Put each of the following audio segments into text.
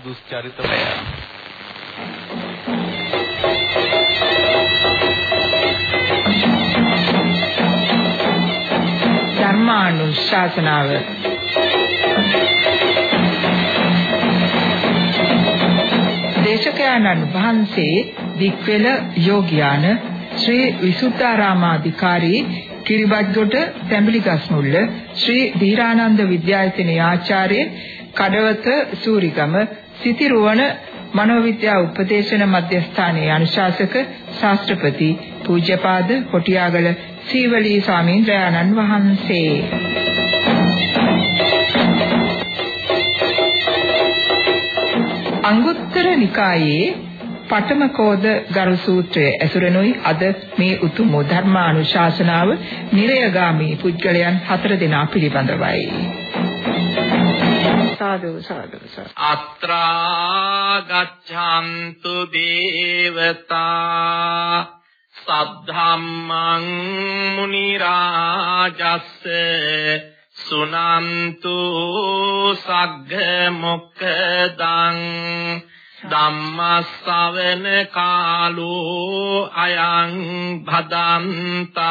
දුස්චරිතමය. ධර්මානුශාසනාව. දේශකයන්න් වහන්සේ දික්වෙල යෝග්‍යාන ශ්‍රී විසුද්ධාරාමාධිකාරී කිරිබත්ගොඩ තැඹිලිගස්මුල්ල ශ්‍රී ධීරානන්ද විද්‍යායතනයේ ආචාර්ය කඩවත සූරිගම සිතිරුවන මනෝවිද්‍යා උපදේශන මධ්‍යස්ථානයේ අනුශාසක ශාස්ත්‍රපති පූජ්‍යපාද කොටියාගල සීවලී ස්වාමීන් වහන්සේ අංගුත්තර නිකායේ පඨම කෝද ගරු සූත්‍රය ඇසුරෙනුයි අද මේ උතුම් ධර්මානුශාසනාව නිරයගාමී පුද්ගලයන් හතර දෙනා පිළිබඳවයි. සාදු සාදු අත්‍රා ගච්ඡන්තු දේවතා සද්ධම්මං මුනි රාජස්ස සුනන්තු සග්ග මොක්ඛදං ධම්මස්සවන කාලෝ අයං භදන්තා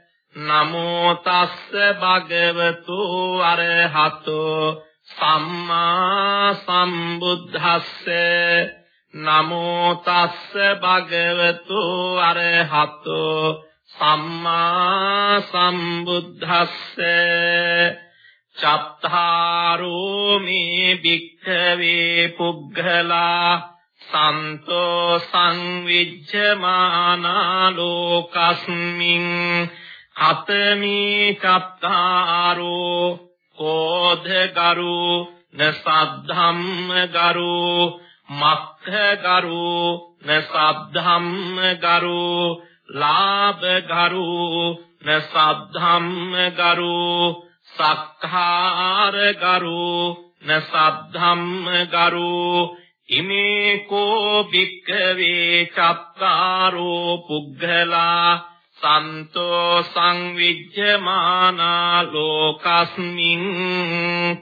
නමෝ තස්ස භගවතෝ අරහතෝ සම්මා සම්බුද්දස්ස. නමෝ තස්ස භගවතෝ අරහතෝ සම්මා සම්බුද්දස්ස. චත්තාරෝ මේ භික්ඛවේ පුග්ගලා සන්තෝ සංවිජ්ජමානා ලෝකස්මින් හතමී චත්තාරෝ කෝධගරු නසද්ධම්ම ගරු මක්ඛ ගරු නසද්ධම්ම ගරු ලාභ ගරු නසද්ධම්ම ගරු සක්ඛාර ගරු නසද්ධම්ම ගරු ඉමේ කෝ භික්ඛවේ චත්තාරෝ පුග්ගලා සන්තෝ සංවිජ්ජමානා ලෝකස්මින්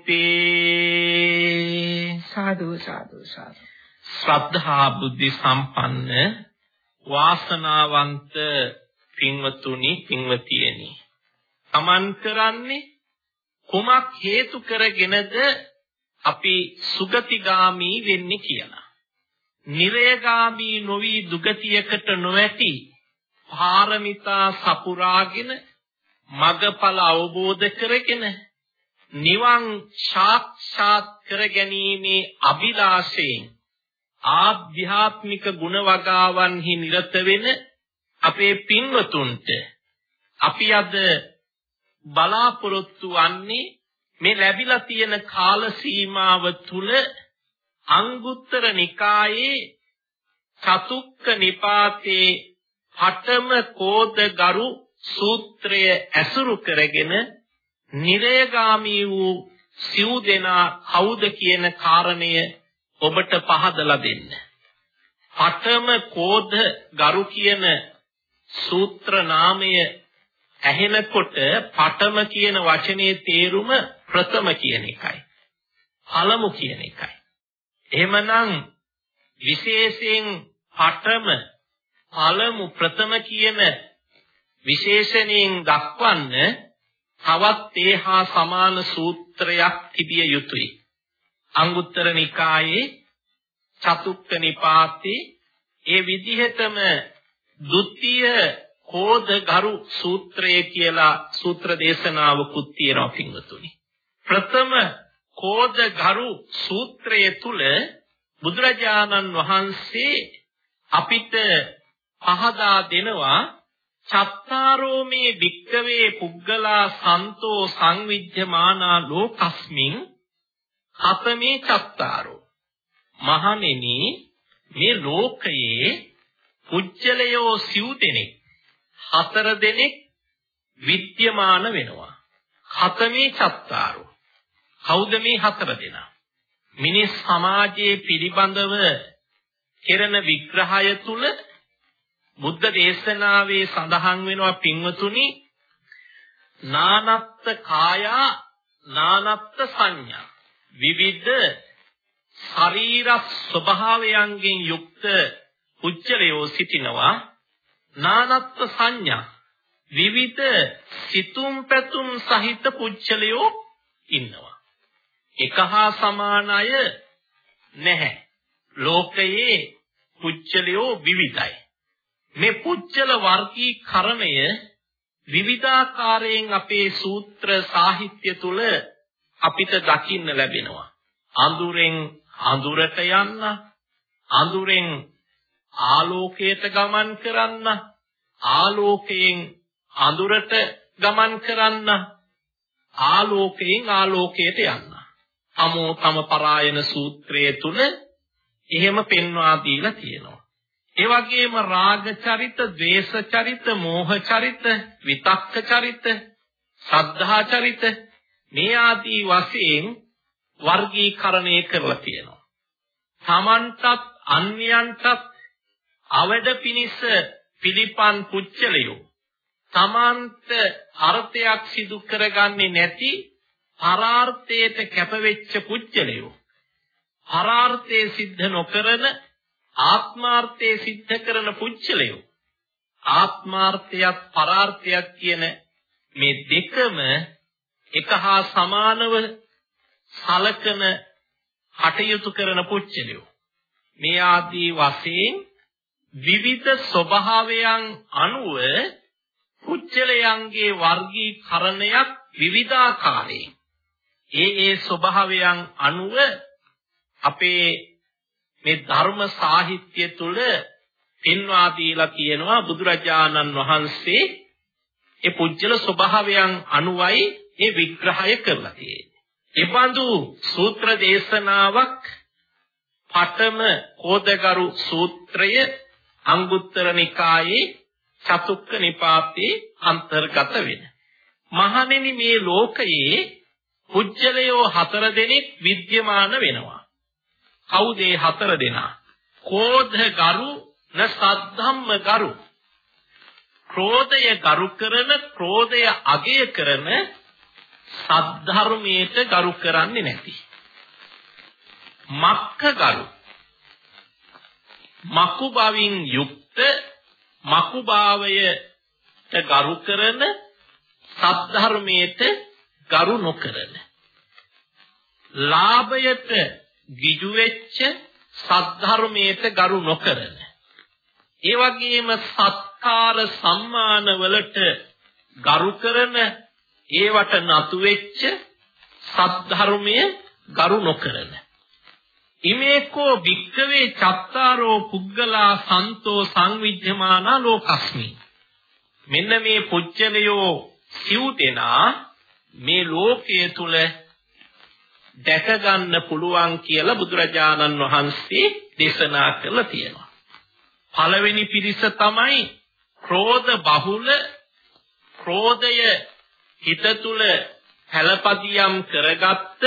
තේ සාදු සාදු සාදු ශ්‍රද්ධා බුද්ධ සම්පන්න වාසනාවන්ත පින්වතුනි පින්වතියනි තමන් කරන්නේ කුමක් හේතු කරගෙනද අපි සුගතිගාමි වෙන්නේ කියලා. නිරයගාමි නොවි දුගතියකට නොඇති පාරමිතා සපුරාගෙන මගඵල අවබෝධ කරගෙන නිවන් සාක්ෂාත් කර ගැනීමේ අභිලාෂයෙන් ආධ්‍යාත්මික ගුණ වගාවන්හි නිරත වෙන අපේ පින්වතුන්ට අපි අද බලාපොරොත්තු වන්නේ මේ ලැබිලා තියෙන කාල සීමාව තුල අංගුත්තර නිකායේ චතුක්ක නිපාතේ පඨම කෝදගරු සූත්‍රය ඇසුරු කරගෙන නිරයගාමී වූ සිව් දෙනා කවුද කියන කාරණය ඔබට පහදලා දෙන්න. පඨම කෝධ ගරු කියන සූත්‍ර නාමය ඇහෙනකොට පඨම කියන වචනේ තේරුම ප්‍රථම කියන එකයි. පළමු කියන එකයි. එහෙමනම් විශේෂයෙන් පඨම පළමු ප්‍රථම කියන විශේෂණයෙන් දක්වන්න තවත් ඒහා සමාන සූත්‍රයක් තිබිය යුතුය. අංගුත්තර නිකායේ චතුක්ක නිපාතේ ඒ විදිහටම ဒုတိ ය කෝධ ගරු සූත්‍රය කියලා සූත්‍ර දේශනාවකුත් තියෙනවා පින්වතුනි. ප්‍රථම කෝධ ගරු සූත්‍රය තුල බුදුරජාණන් වහන්සේ අපිට පහදා දෙනවා චත්තාරෝමේ වික්කවේ පුග්ගලා සන්තෝ සංවිජ්ජමානා ලෝකස්මින් හතමේ චත්තාරෝ මහණෙනි මේ ලෝකයේ පුජ්‍යලයෝ සිව් දෙනෙක් හතර දෙනෙක් විද්‍යමාන වෙනවා. හතමේ චත්තාරෝ. කවුද මේ හතර දෙනා? මිනිස් සමාජයේ පිළිබඳව කෙරෙන විග්‍රහය තුල බුද්ධ දේශනාවේ සඳහන් වෙනවා පින්වතුනි නානත්ත් කායා නානත්ත් සංඥා. විවිධ ශරීර ස්වභාවයන්ගෙන් යුක්ත උච්චලයෝ සිටිනවා. නානත්ත් සංඥා. විවිධ සිතුම් පැතුම් සහිත පුච්චලයෝ ඉන්නවා. එක හා සමාන අය නැහැ. ලෝකයේ පුච්චලයෝ විවිධයි. මේ පුච්චල වර්ගීකරණය විවිධාකාරයෙන් අපේ සූත්‍ර සාහිත්‍ය තුල අපිට දකින්න ලැබෙනවා. අඳුරෙන් අඳුරට යන්න, අඳුරෙන් ආලෝකයට ගමන් කරන්න, ආලෝකයෙන් අඳුරට ගමන් කරන්න, ආලෝකයෙන් ආලෝකයට යන්න. අමෝ තම පරායන සූත්‍රයේ තුල එහෙම පෙන්වා දීලා තියෙනවා. ඒ වගේම රාග චරිත, ද්වේෂ චරිත, මෝහ චරිත, විතක්ක චරිත, සද්ධා චරිත මේ ආදී වශයෙන් වර්ගීකරණය කරලා තියෙනවා. තමන්ටත් අන්‍යයන්ටත් අවඩ පිනිස පිළිපන් පුච්චලියෝ තමන්ට අර්ථයක් සිදු කරගන්නේ නැති පරාර්ථයට කැපවෙච්ච පුච්චලියෝ පරාර්ථයේ සිද්ධ නොකරන ආත්මාර්ථයේ සිද්ධ කරන පුච්චලයෝ ආත්මාර්ථයත් පරාර්ථයක් කියන මේ දෙකම එක හා සමානව සලකන කටයුතු කරන පුච්චලයෝ මේ ආදී වශයෙන් විවිධ ස්වභාවයන් අනුව පුච්චලයන්ගේ වර්ගීකරණයක් විවිධාකාරයෙන්. ඒ ඒ ස්වභාවයන් අනුව අපේ මේ ධර්ම සාහිත්‍ය තුල පෙන්වා දීලා කියනවා බුදුරජාණන් වහන්සේ ඒ පුජ්‍යල ස්වභාවයන් අනුවයි ඒ විග්‍රහය කරලා තියෙන්නේ. එබඳු සූත්‍ර දේශනාවක් පඨම කෝදගරු සූත්‍රය අංගුත්තර නිකායේ චතුක්ක නිපාතේ අන්තර්ගත වෙන. මහණෙනි මේ ලෝකයේ පුජ්‍යලයෝ හතර දෙනෙක් විද්‍යමාන වෙනවා. කවුද මේ හතර දෙනා? කෝධ ගරු න සද්ධම්ම ගරු. ක්‍රෝධය ගරු කරන, ක්‍රෝධය අගය කරන සද්ධර්මයට ගරු කරන්නේ නැති. මක්ඛ ගරු. මකු බවින් යුක්ත මකු භාවයට ගරු කරන සද්ධර්මයට ගරු නොකරන ලාභයට ගිජු වෙච්ච සද්ධර්මයට ගරු නොකරන. ඒ වගේම සත්කාර සම්මාන වලට ගරු කරන ඒවට නතු වෙච්ච සද්ධර්මයේ ගරු නොකරන. ඉමේකෝ වික්කවේ චත්තාරෝ පුද්ගලා සන්තෝ සංවිජ්ජමානා ලෝකස්මි. මෙන්න මේ පුජ්‍යලයෝ සිව් දෙනා මේ ලෝකයේ තුල දැක ගන්න පුළුවන් කියලා බුදුරජාණන් වහන්සේ දේශනා කළා තියෙනවා. පළවෙනි පිරිස තමයි ක්‍රෝධ බහුල ක්‍රෝධය හිත තුල හැලපදියම් කරගත්ත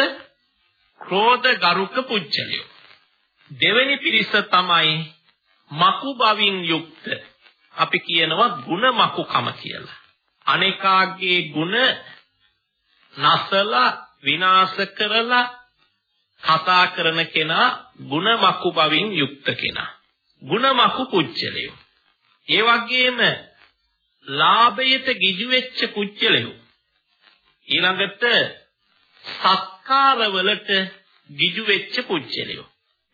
ක්‍රෝධ ගරුක පුජ්‍යලියෝ. දෙවෙනි පිරිස තමයි මකු බවින් යුක්ත අපි කියනවා ಗುಣ මකුකම කියලා. අනේකාගේ ಗುಣ නසලා විනාශ කරලා කතා කරන කෙනා ಗುಣමකු බවින් යුක්ත කෙනා. ಗುಣමකු කුච්චලයෝ. ඒ වගේම ලාභයට ගිජු වෙච්ච කුච්චලයෝ. ඊළඟට සත්කාරවලට ගිජු වෙච්ච කුච්චලයෝ.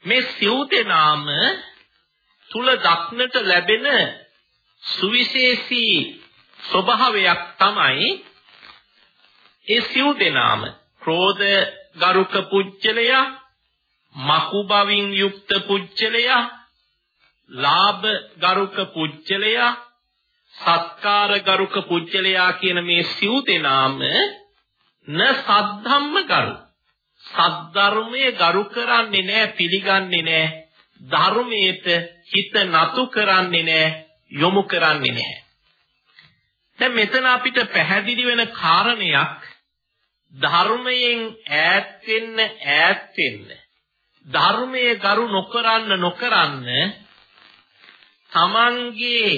මේ සිව් දෙනාම තුල දක්නට ලැබෙන සුවිශේෂී ස්වභාවයක් තමයි ඒ සිව් දෙනාම ක්‍රෝධ ගරුක පුච්චලයා මකු බවින් යුක්ත පුච්චලයා ලාභ ගරුක පුච්චලයා සත්කාර ගරුක පුච්චලයා කියන මේ සිව් දෙනාම න සද්ධම්ම ගරු. සද්ධර්මයේ ගරු කරන්නේ නැහැ පිළිගන්නේ නැහැ ධර්මයට හිත නතු කරන්නේ නැහැ යොමු කරන්නේ නැහැ දැන් මෙතන අපිට පැහැදිලි වෙන කාරණයක් ධර්මයෙන් ඈත් වෙන්න ඈත් වෙන්න ධර්මයේ ගරු නොකරන්න නොකරන්න තමන්ගේ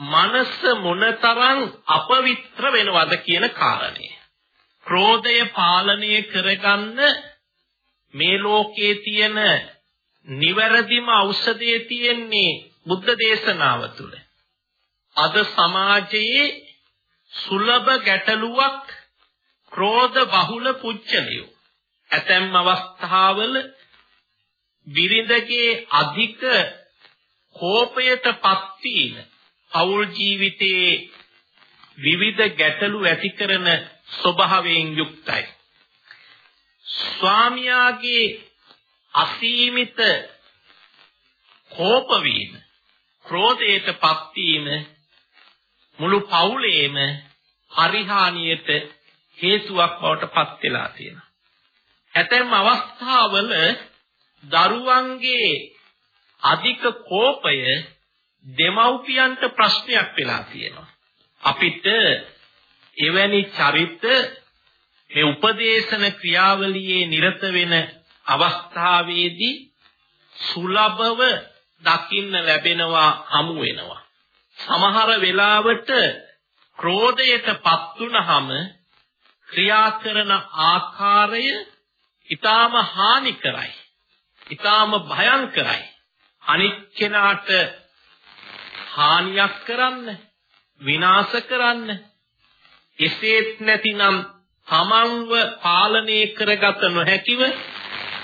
මනස මොනතරම් අපවිත්‍ර වෙනවද කියන කාරණය. ක්‍රෝධය පාලනය කරගන්න මේ ලෝකයේ තියෙන නිවැරදිම ඖෂධය තියෙන්නේ බුද්ධ දේශනාව තුළ. අද සමාජයේ සුලභ ගැටලුවක් ක්‍රෝධ බහුල පුච්චලියෝ. ඇතැම් අවස්ථාවල බිරිඳගේ අධික කෝපයටපත් වීම පෞල් ජීවිතයේ විවිධ ගැටලු ඇති කරන ස්වභාවයෙන් යුක්තයි. ස්වාමියාගේ අසීමිත කෝප වීම, ක්‍රෝධයටපත් වීම මුළු පවුලේම පරිහානියට හේතුවක් බවට පත් වෙලා තියෙනවා. ඇතැම් අවස්ථාවල දරුවන්ගේ අධික කෝපය දෙමව්පියන්ට ප්‍රශ්නයක් වෙලා තියෙනවා. අපිට එවැනි චරිත මේ උපදේශන ක්‍රියාවලියේ නිරත වෙන අවස්ථාවේදී සුලභව දකින්න ලැබෙනවා හමු වෙනවා. සමහර වෙලාවට ක්‍රෝධයටපත් වුනහම ක්‍රියා කරන ආකාරය ඊටාම හානිකරයි. ඊටාම භයංකරයි. අනිත් කෙනාට හානියක් කරන්න, විනාශ කරන්න, එසේත් නැතිනම් තමන්ව පාලනය කරගත නොහැකිව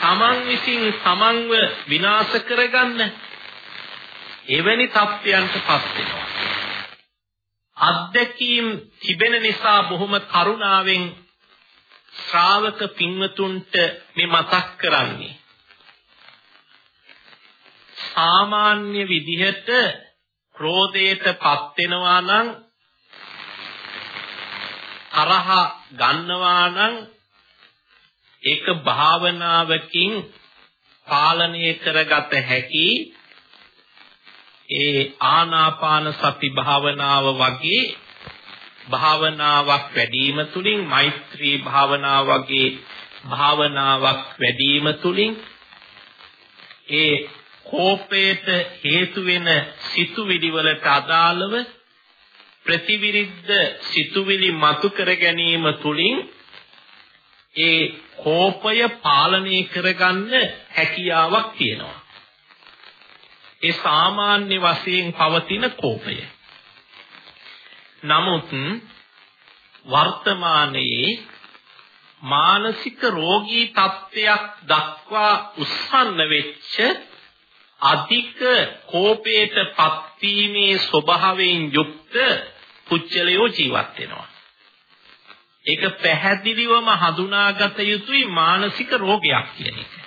තමන් විසින් තමන්ව විනාශ කරගන්න එවැනි තත්ත්වයන්ටපත් වෙනවා. අත්දැකීම් තිබෙන නිසා බොහොම කරුණාවෙන් ශ්‍රාවක පින්වතුන්ට මේ මතක් කරන්නේ. සාමාන්‍ය විදිහට ක්‍රෝධයටපත් වෙනවා නම් තරහ ගන්නවා නම් ඒක භාවනාවකින් පාලනය කරගත හැකි ඒ ආනාපාන සති භාවනාව වගේ භාවනාවක් වැඩිම තුලින් මෛත්‍රී භාවනාව වගේ භාවනාවක් වැඩිම තුලින් ඒ කෝපයට හේතු වෙන සිතුවිලි වලට අදාළව ප්‍රතිවිරුද්ධ සිතුවිලි මතු කර ගැනීම තුලින් ඒ කෝපය පාලනය කරගන්න හැකියාවක් තියෙනවා. ඒ සාමාන්‍ය වශයෙන් පවතින කෝපය. නමුත් වර්තමානයේ මානසික රෝගී තත්ත්වයක් දක්වා උස්සන්න වෙච්ච අධික කෝපයට පත්වීමේ ස්වභාවයෙන් යුක්ත පුච්චලයෝ ජීවත් වෙනවා. ඒක පැහැදිලිවම හඳුනාගත යුතුයි මානසික රෝගයක් කියන එක.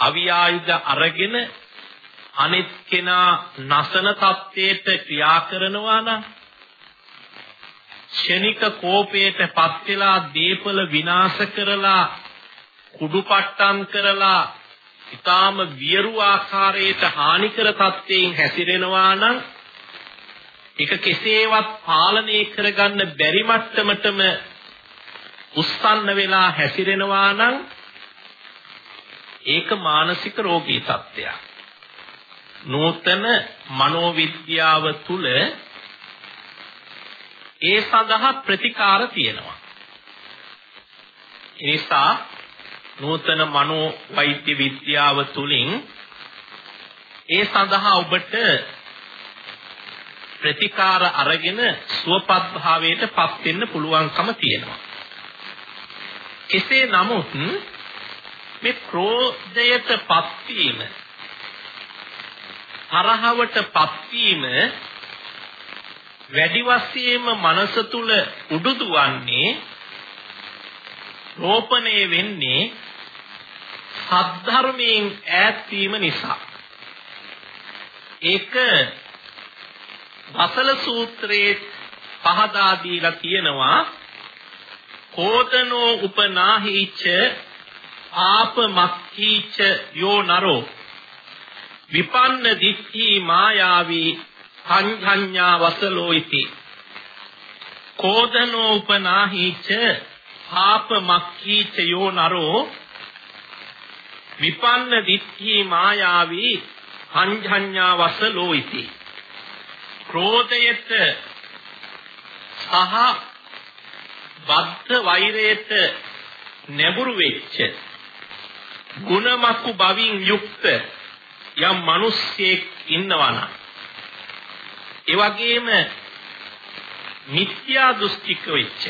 අවියායුධ අරගෙන අනිත් කෙනා නසන තත්ත්වයට ක්‍රියා කරනවා නම් ක්ෂණික කෝපයට පත් වෙලා දීපල විනාශ කරලා කුඩුපට්ටම් කරලා ඊටාම වියරු ආකාරයට හානිකර තත්ත්වයෙන් හැසිරෙනවා නම් ඒක කෙසේවත් පාලනය කරගන්න බැරි මට්ටමටම උස්සන්න වෙලා හැසිරෙනවා නම් ඒක මානසික රෝගී තත්ත්වයක්. නූතන මනෝවිද්‍යාව තුල ඒ සඳහා ප්‍රතිකාර තියෙනවා. ඒ නිසා නූතන මනෝ වෛද්‍ය විද්‍යාව තුලින් ඒ සඳහා ඔබට ප්‍රතිකාර අරගෙන සුවපත් භාවයට පත් වෙන්න පුළුවන්කම තියෙනවා. කෙසේ නමුත් මේ ක්‍රෝධයට පත්වීම තරහවට පත්වීම වැඩි වශයෙන්ම මනස තුල උඩුදුවන්නේ රෝපණය වෙන්නේ සද්ධර්මයෙන් ඈත් වීම නිසා. ඒක වසල සූත්‍රයේ පහදා දීලා තියෙනවා කෝතනෝ උපනාහිච ආප මක්ඛීච යෝ නරෝ. විපන්න දික්ඛි මායාවී සංඥා වසලෝ ඉති කෝදනෝ උපනාහිච පාප මක්ඛීච යෝ නරෝ. විපන්න දික්ඛි මායාවී සංඥා වසලෝ ඉති ක්‍රෝධයට සහ බද්ධ වෛරයට නැඹුරු වෙච්ච ගුණමක්කු බවින් යුක්ත යම් මිනිස්සෙක් ඉන්නවා නම් ඒ වගේම මිත්‍යා දෘෂ්ටික වෙච්ච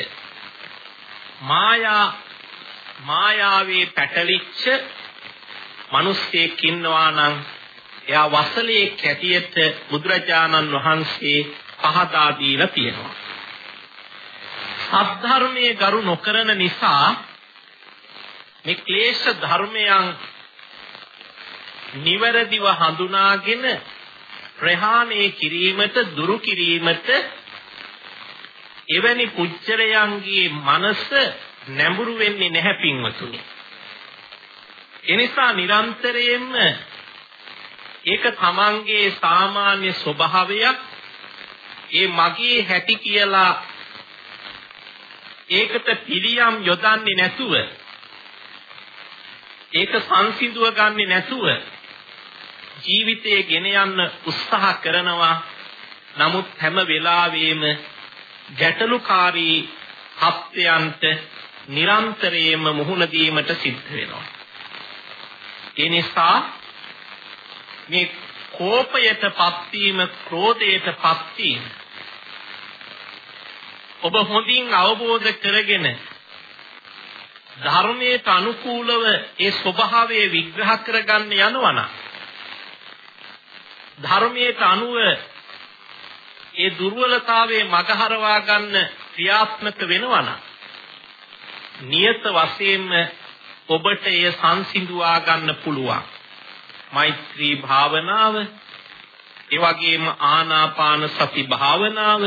මායා මායාවේ පැටලිච්ච මිනිස්සෙක් ඉන්නවා නම් එයා වසලේ කැටියට බුදුරජාණන් වහන්සේ පහදා දීලා තියෙනවා. සද්ධර්මයේ ගරු නොකරන නිසා මේ ක්ලේශ ධර්මයන් නිවැරදිව හඳුනාගෙන ප්‍රහාණය කිරීමට දුරු කිරීමට එවැනි පුච්චරයන්ගේ මනස නැඹුරු වෙන්නේ නැහැ පින්වතුනි. එනිසා නිරන්තරයෙන්ම ඒක තමන්ගේ සාමාන්‍ය ස්වභාවයක් ඒ මගේ හැටි කියලා ඒකට පිළියම් යොදන්නේ නැතුව ඒක සංසිඳුව ගන්නේ නැතුව ජීවිතයේ ගෙන යන්න උත්සාහ කරනවා. නමුත් හැම වෙලාවෙම ගැටලුකාරී හත්යන්ට නිරන්තරයෙන්ම මුහුණ දීමට සිද්ධ වෙනවා. ඒ නිසා මේ කෝපයටපත් වීම ක්‍රෝධයටපත් වීම ඔබ හොඳින් අවබෝධ කරගෙන ධර්මයට අනුකූලව ඒ ස්වභාවය විග්‍රහ කරගන්න යනවනම් ධර්මයට අනුව ඒ දුර්වලතාවයේ මගහරවා ගන්න ක්‍රියාත්මක වෙනවනම් නියත වශයෙන්ම ඔබට එය සංසිඳුවා ගන්න පුළුවන්. මෛත්‍රී භාවනාව ඒ වගේම ආනාපාන සති භාවනාව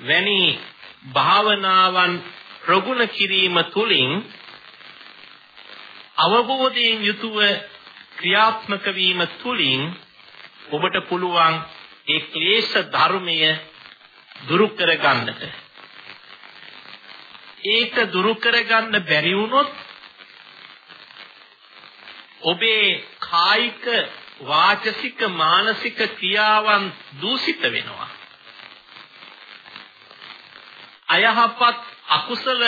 වැනි භාවනාවන් ප්‍රගුණ කිරීම තුළින් අවබෝධයෙන් යුතුව ක්‍රියාත්මක වීම තුළින් ඔබට පුළුවන් ඒ ක්ලේශ ධර්මය දුරු කරගන්නට. ඒක දුරු කරගන්න බැරි වුණොත් ඔබේ කායික වාචසික මානසික ක්‍රියාවන් දූෂිත වෙනවා. අයහපත් අකුසල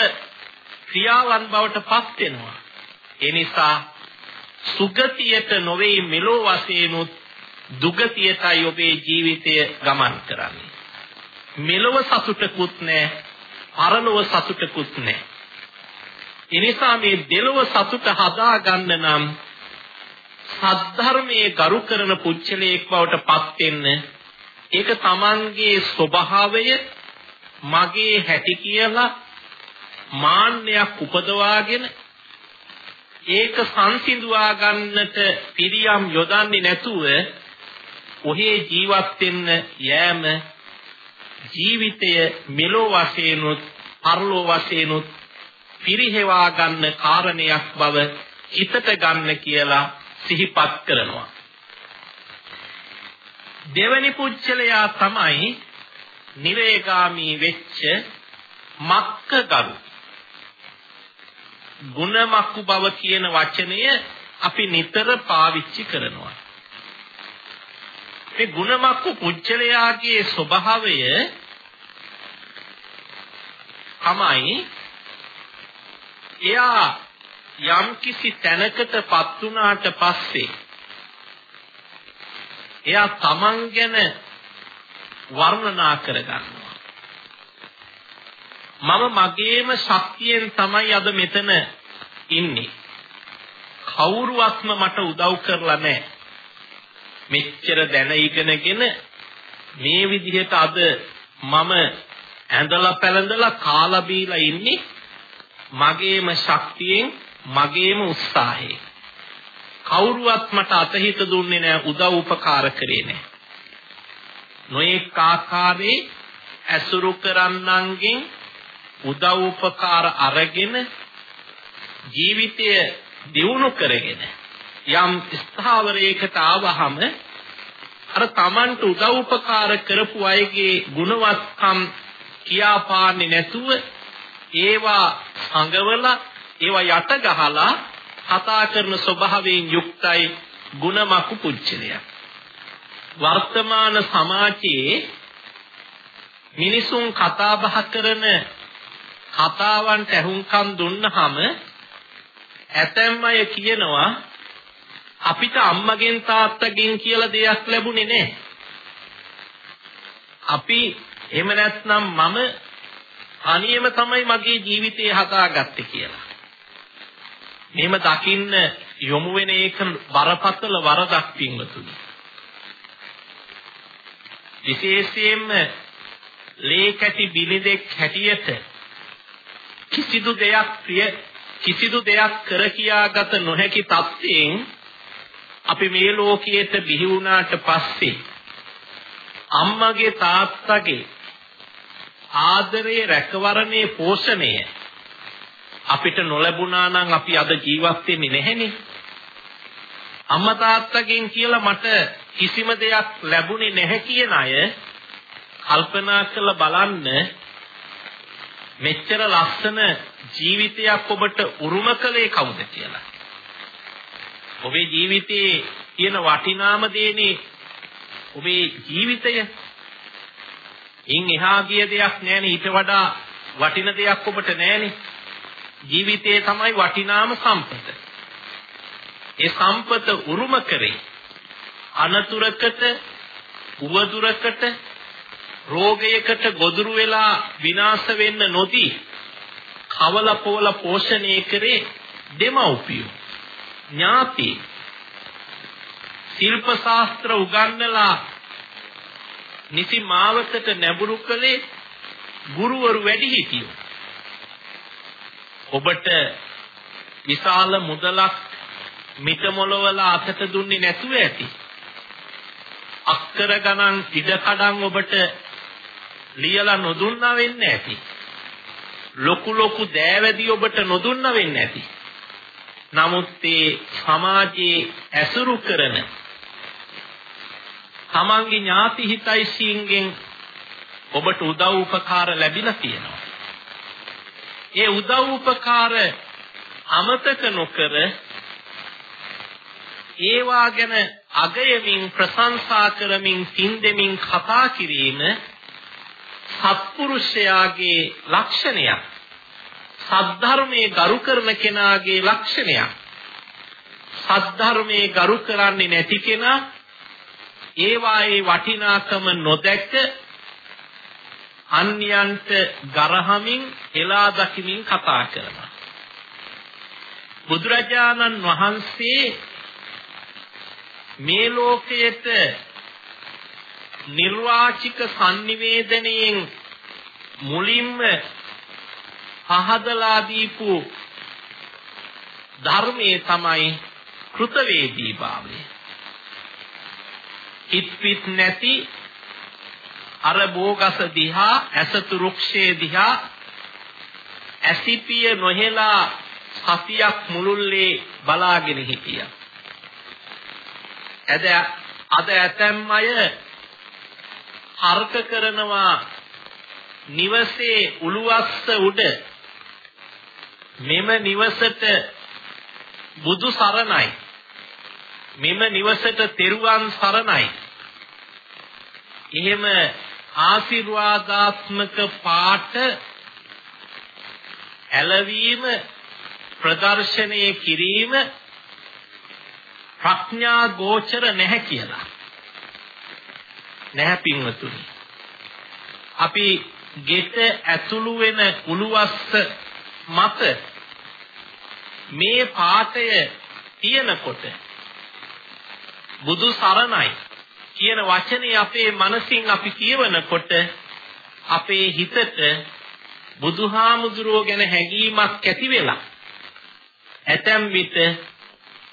ක්‍රියාවන් බවට පත් වෙනවා. ඒ නිසා සුගතියට නොවේ මෙලෝ වශයෙන්ුත් දුගතියටයි ඔබේ ජීවිතය ගමන් කරන්නේ. මෙලොව සතුටකුත් නැහැ, පරලොව සතුටකුත් නැහැ. එනිසා මේ දෙලොව සතුට හදා ගන්න නම් සද්ධර්මයේ ගරු කරන පුච්චලයක් බවට පත් වෙන්න ඒක Tamanගේ ස්වභාවය මගේ හැටි කියලා මාන්නයක් උපදවාගෙන ඒක සංසිඳුවා ගන්නට පිරියම් යොදන්නේ නැතුව ඔහේ ජීවත් වෙන්න යෑම ජීවිතය මෙලෝ වශයෙන්ුත් පරලෝ වශයෙන්ුත් පිරිහෙවා ගන්න කාරණයක් බව හිතට ගන්න කියලා සිහිපත් කරනවා. දෙවැනි පුච්චලයා තමයි නිරේගාමී වෙච්ච මක්කගරු. ගුණමක්කු බව කියන වචනය අපි නිතර පාවිච්චි කරනවා. මේ ගුණමක්කු පුජ්‍යලයාගේ ස්වභාවය තමයි එයා යම්කිසි තැනකටපත් වුණාට පස්සේ එයා තමන් ගැන වර්ණනා කරගන්නවා. මම මගේම ශක්තියෙන් තමයි අද මෙතන ඉන්නේ. කවුරුවත්ම මට උදව් කරලා නැහැ. මෙච්චර දැන ඉගෙනගෙන මේ විදිහට අද මම ඇඳලා පැළඳලා කාලා බීලා ඉන්නේ මගේම ශක්තියෙන් මගේම උත්සාහයෙන්. කවුරුවත් මට අතහිත දුන්නේ නැහැ උදව් උපකාර කරේ නැහැ. නොඑක ආකාරයේ ඇසුරු කරන්නන්ගෙන් උදව් උපකාර අරගෙන ජීවිතය දියුණු කරගෙන යම් ස්ථාවරයකට ආවහම අර Tamanට උදව් උපකාර කරපු අයගේ ගුණවත්කම් කියාපාන්නේ නැතුව ඒවා සංගවලා ඒවා යට ගහලා කතා කරන ස්වභාවයෙන් යුක්තයි ගුණමකු පුච්චලයක් වර්තමාන සමාජයේ මිනිසුන් කතා බහ කරන කතාවන්ට ඇහුම්කන් දුන්නහම ඇතැම් අය කියනවා අපිට අම්මගෙන් තාත්තගෙන් කියලා දෙයක් ලැබුණේ නැහැ. අපි එහෙම නැත්නම් මම අනියම තමයි මගේ ජීවිතය හදාගත්තේ කියලා. මෙහෙම දකින්න යොමු වෙන එක බරපතල වරදක් පින්වතුනි. විශේෂයෙන්ම ලේ කැටි බිලිදෙක් හැටියට කිසිදු දෙයක් ප්‍රිය කිසිදු දෙයක් කර කියාගත නොහැකි තත්ත්වයෙන් අපි මේ ලෝකයට බිහි වුණාට පස්සේ අම්මගේ තාත්තගේ ආදරේ රැකවරණේ පෝෂණය අපිට නොලැබුණා නම් අපි අද ජීවත් වෙන්නේ නැහෙනේ. අම්මා තාත්තගෙන් කියලා මට කිසිම දෙයක් ලැබුණේ නැහැ කියන අය කල්පනා කරලා බලන්න මෙච්චර ලස්සන ජීවිතයක් ඔබට උරුම කළේ කවුද කියලා. ඔබේ ජීවිතයේ තියෙන වටිනාම දේනේ ඔබේ ජීවිතය. ඉන් එහා ගිය දෙයක් නැහැනේ ඊට වඩා වටින දෙයක් ඔබට නැහැනේ. ජීවිතයේ තමයි වටිනාම සම්පත. ඒ සම්පත උරුම කරේ අනතුරකට උවදුරකට රෝගයකට ගොදුරු වෙලා විනාශ වෙන්න නොදී කවල පොවල පෝෂණය කරේ දෙමව්පියෝ. ඥාති. ශිල්ප ශාස්ත්‍ර උගන්වලා නිසි මාවතට නැඹුරු කළේ ගුරුවරු වැඩිහිටියෝ ඔබට විශාල මුදලක් මිට මොලවල අතට දුන්නේ නැතුව ඇති. අක්කර ගණන් ඉඩකඩම් ඔබට ලියලා නොදුන්නා වෙන්න ඇති. ලොකු ලොකු දෑවැදි ඔබට නොදුන්නා වෙන්න ඇති. නමුත් ඒ සමාජයේ ඇසුරු කරන තමන්ගේ ඥාති හිතයිසින්ගෙන් ඔබට උදව් උපකාර ලැබිලා තියෙනවා. ඒ උදව් උපකාර අමතක නොකර ඒවා ගැන අගයමින් ප්‍රශංසා කරමින් පින් දෙමින් කතා කිරීම සත්පුරුෂයාගේ ලක්ෂණයක්. සද්ධර්මයේ ගරු කරන කෙනාගේ ලක්ෂණයක්. සද්ධර්මයේ ගරු කරන්නේ නැති කෙනා ඒවායේ වටිනාකම නොදැක අන්‍යයන්ට ගරහමින් එලා දකිමින් කතා කරනවා. බුදුරජාණන් වහන්සේ මේ ලෝකයට නිර්වාචික sannivedanayen මුලින්ම පහදලා දීපු ධර්මයේ තමයි කෘතවේදී භාවය. ඉත්පිත් නැති අර බෝගස දිහා ඇසතු රුක්ෂයේ දිහා ඇසිපිය නොහෙලා සතියක් මුළුල්ලේ බලාගෙන හිටියා. අද අද ඇතැම් අය තර්ක කරනවා නිවසේ උළුවස්ස උඩ. මෙම නිවසට බුදු සරණයි. මෙම නිවසට තෙරුවන් සරණයි. එහෙම ආශිර්වාදාත්මක පාට ඇලවීම ප්‍රදර්ශනය කිරීම ප්‍රඥා ගෝචර නැහැ කියලා. නැහැ පින්වතුනි. අපි ගෙට ඇතුළු වෙන උළුවස්ස මත මේ පාඨය තියෙනකොට බුදු සරණයි කියන වචනේ අපේ මනසින් අපි කියවනකොට අපේ හිතට බුදුහාමුදුරුවෝ ගැන හැඟීමක් ඇති වෙලා ඇතැම් විට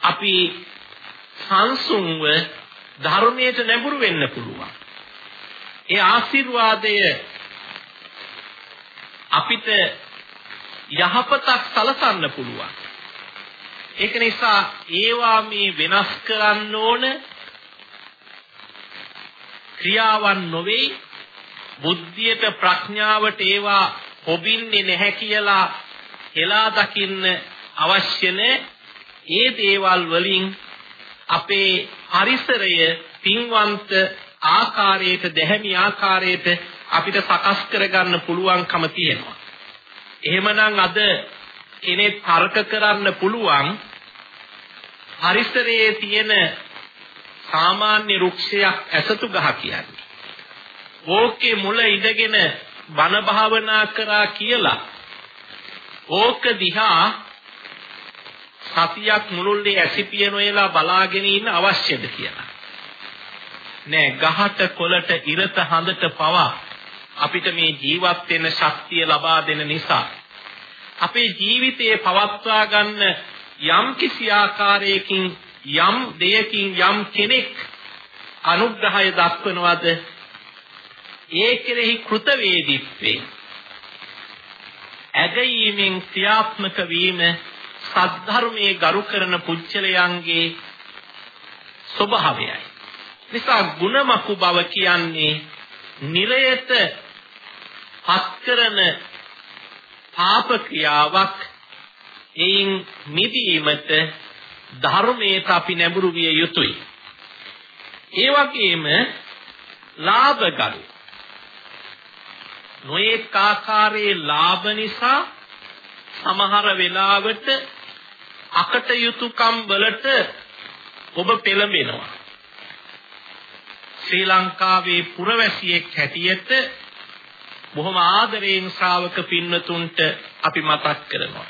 අපි සංසුන්ව ධර්මයට නැඹුරු වෙන්න පුළුවන්. ඒ ආශිර්වාදය අපිට යහපතක් සලසන්න පුළුවන්. ඒක නිසා ඒවා මේ වෙනස් කරන්න ඕන ක්‍රියාවන් නොවේ බුද්ධියට ප්‍රඥාවට ඒවා හොබින්නේ නැහැ කියලා හෙලා දකින්න අවශ්‍ය ඒ දේවල් වලින් අපේ පරිසරය පින්වන්ත ආකාරයට දැහැමි ආකාරයට අපිට සකස් කරගන්න පුළුවන්කම තියෙනවා. එහෙමනම් අද කෙනෙක් තර්ක කරන්න පුළුවන් පරිසරයේ තියෙන සාමාන්‍ය වෘක්ෂයක් ඇසතු ගහ කියන්නේ. ඕකේ මුල ඉඳගෙන බණ භාවනා කරා කියලා ඕක දිහා සතියක් මුළුල්ලේ ඇසිපිය නොයලා බලාගෙන ඉන්න අවශ්‍යද කියලා. නෑ ගහට කොළට ඉරත හඳට පවා අපිට මේ ජීවත් වෙන ශක්තිය ලබා දෙන නිසා. අපේ ජීවිතයේ පවත්වා ගන්න යම් කිසි ආකාරයකින් යම් දෙයකින් යම් කෙනෙක් අනුග්‍රහය දක්වනවද? ඒ කෙරෙහි කෘතවේදීත්වේ. ඇගීමෙන් ක්‍රියාත්මක වීම සද්ධර්මයේ ගරු කරන පුච්චලයන්ගේ ස්වභාවයයි. නිසා ಗುಣමකු බව කියන්නේ නිරයට පත් කරන පාප ක්‍රියාවක් එයින් මිදීමට ධර්මයට අපි නැඹුරු විය යුතුයි. ඒ වගේම ලාභකරු නොඑක ආකාරයේ ලාභ නිසා සමහර වෙලාවට අකට යුතුයකම් වලට ඔබ පෙළඹෙනවා. ශ්‍රී ලංකාවේ පුරවැසියෙක් හැටියට බොහොම ආදරයෙන් ශ්‍රාවක පින්නතුන්ට අපි මතක් කරනවා.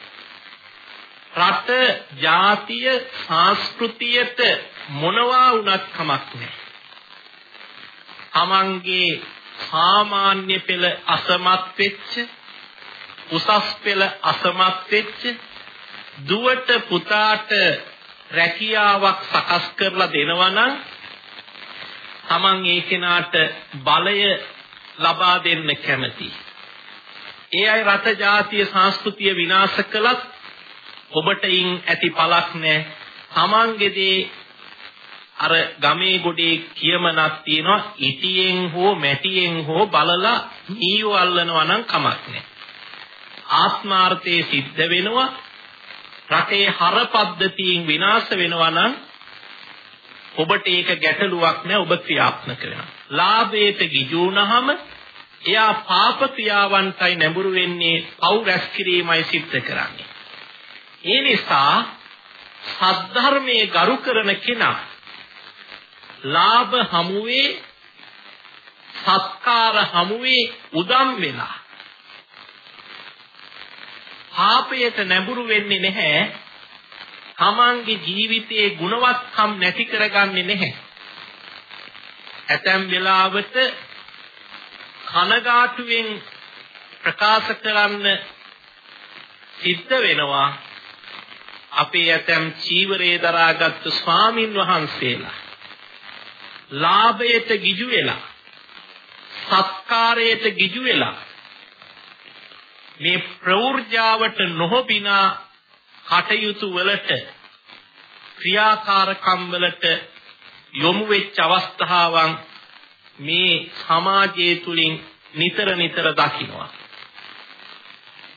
රට, ජාතිය, සංස්කෘතියට මොනවා වුණත් කමක් නැහැ. තමන්ගේ සාමාන්‍ය පෙළ අසමත් වෙච්ච උසස් පෙළ අසමත් වෙච්ච දුවට පුතාට රැකියාවක් සකස් කරලා දෙනවා නම් තමන් ඒ කෙනාට බලය ලබා දෙන්න කැමති. ඒ අය රට ජාතිය සංස්කෘතිය විනාශ කළත් ඔබට ඉන් ඇති පළක් නැහැ. තමන්ගේදී අර ගමේ ගොඩේ කියමනක් තියෙනවා ඉටියෙන් හෝ මැටියෙන් හෝ බලලා ඊයෝ අල්ලනවා නම් කමක් නැහැ. ආත්මාර්ථයේ සිද්ධ වෙනවා රටේ හර පද්ධතියෙන් විනාශ වෙනවා නම් ඔබට ඒක ගැටලුවක් නෑ ඔබ ක්‍රියාත්මක වෙනවා. ලාභයට ගිජුනහම එයා පාප ක්‍රියාවන්ටයි නැඹුරු වෙන්නේ පව් රැස් කිරීමයි සිද්ධ කරන්නේ. ඒ නිසා සද්ධර්මයේ ගරු කරන කෙනා ලාභ හමුවේ සත්කාර හමුවේ උදම් වෙලා පාපයට නැඹුරු වෙන්නේ නැහැ තමන්ගේ ජීවිතයේ ගුණවත්කම් නැති කරගන්නේ නැහැ. ඇතැම් වෙලාවට කනගාටුවෙන් ප්‍රකාශ කරන්න සිද්ධ වෙනවා අපේ ඇතැම් චීවරේ දරාගත් ස්වාමින් වහන්සේලා ලාභයට ගිජු වෙලා සත්කාරයට ගිජු වෙලා මේ ප්‍රවෘජාවට නොහොබිනා කටයුතු වලට ක්‍රියාකාරකම් වලට යොමු වෙච්ච අවස්ථාවන් මේ සමාජය තුලින් නිතර නිතර දකින්නවා.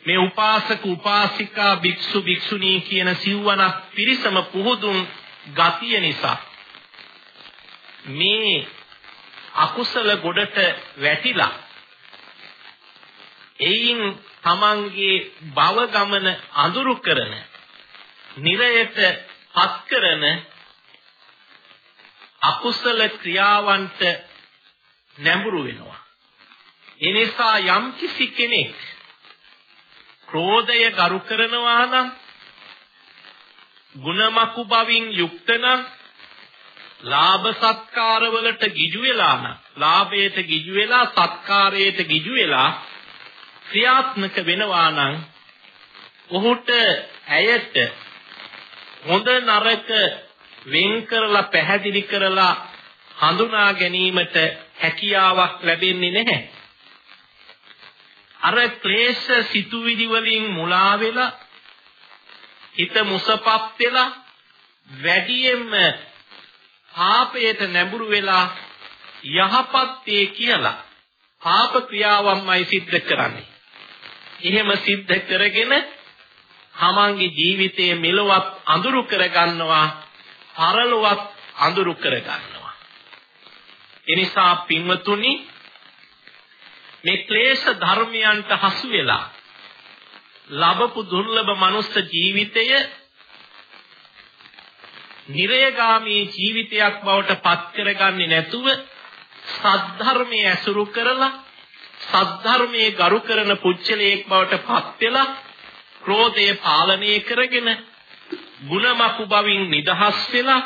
මේ උපාසක උපාසිකා භික්ෂු භික්ෂුණී කියන සිව්වනක් පිරිසම පුහුදුන් ගතිය නිසා මේ අකුසල ගොඩට වැටිලා එයින් තමන්ගේ භව ගමන අඳුරු කරන නිරයට පත් කරන අකුසල ක්‍රියාවන්ට නැඹුරු වෙනවා. ඒ නිසා යම් කිසි කෙනෙක් ක්‍රෝධය ගරු කරනවා නම් ගුණමකු බවින් යුක්ත නම් ලාභ සත්කාර වලට ගිජු වෙලා නම් ලාභයට ගිජු වෙලා සත්කාරයට ගිජු වෙලා ක්‍රියාත්මක වෙනවා නම් ඔහුට ඇයට හොඳ නරක වෙන් කරලා පැහැදිලි කරලා හඳුනා ගැනීමට හැකියාවක් ලැබෙන්නේ නැහැ. අර ක්ලේශ සිතුවිලි වලින් මුලා වෙලා හිත මුසපත් වෙලා වැඩියෙන්ම පාපයට නැඹුරු වෙලා යහපත්යේ කියලා පාප ක්‍රියාවන්මයි සිද්ධ කරන්නේ. එහෙම සිද්ධ කරගෙන තමන්ගේ ජීවිතයේ මෙලොවත් අඳුරු කරගන්නවා, පරලොවත් අඳුරු කරගන්නවා. එනිසා පින්වතුනි මේ ක්ලේශ ධර්මයන්ට හසු වෙලා ලැබපු දුර්ලභ මනුස්ස ජීවිතය නිරයගාමී ජීවිතයක් බවට පත් කරගන්නේ නැතුව සද්ධර්මයේ ඇසුරු කරලා සද්ධර්මයේ ගරු කරන පුච්චලයක් බවට පත් වෙලා ක්‍රෝධය පාලනය කරගෙන ಗುಣමකු බවින් නිදහස් වෙලා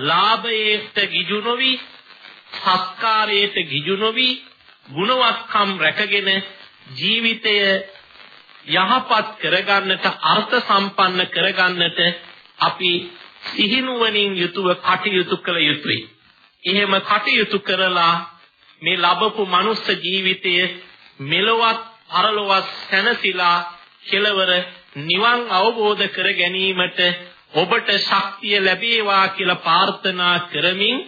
ලාභයට ගිජු නොවි සත්කාරයට ගිජු නොවි ගුණවත්කම් රැකගෙන ජීවිතය යහපත් කරගන්නට අර්ථ සම්පන්න කරගන්නට අපි සිහිනුවණින් යුතුව කටයුතු කළ යුතුයි. එහෙම කටයුතු කරලා මේ ලැබපු මනුස්ස ජීවිතය මෙලොවත් පරලොවත් සැනසීලා කෙලවර නිවන් අවබෝධ කර ගැනීමට ඔබට ශක්තිය ලැබේවා කියලා ප්‍රාර්ථනා කරමින්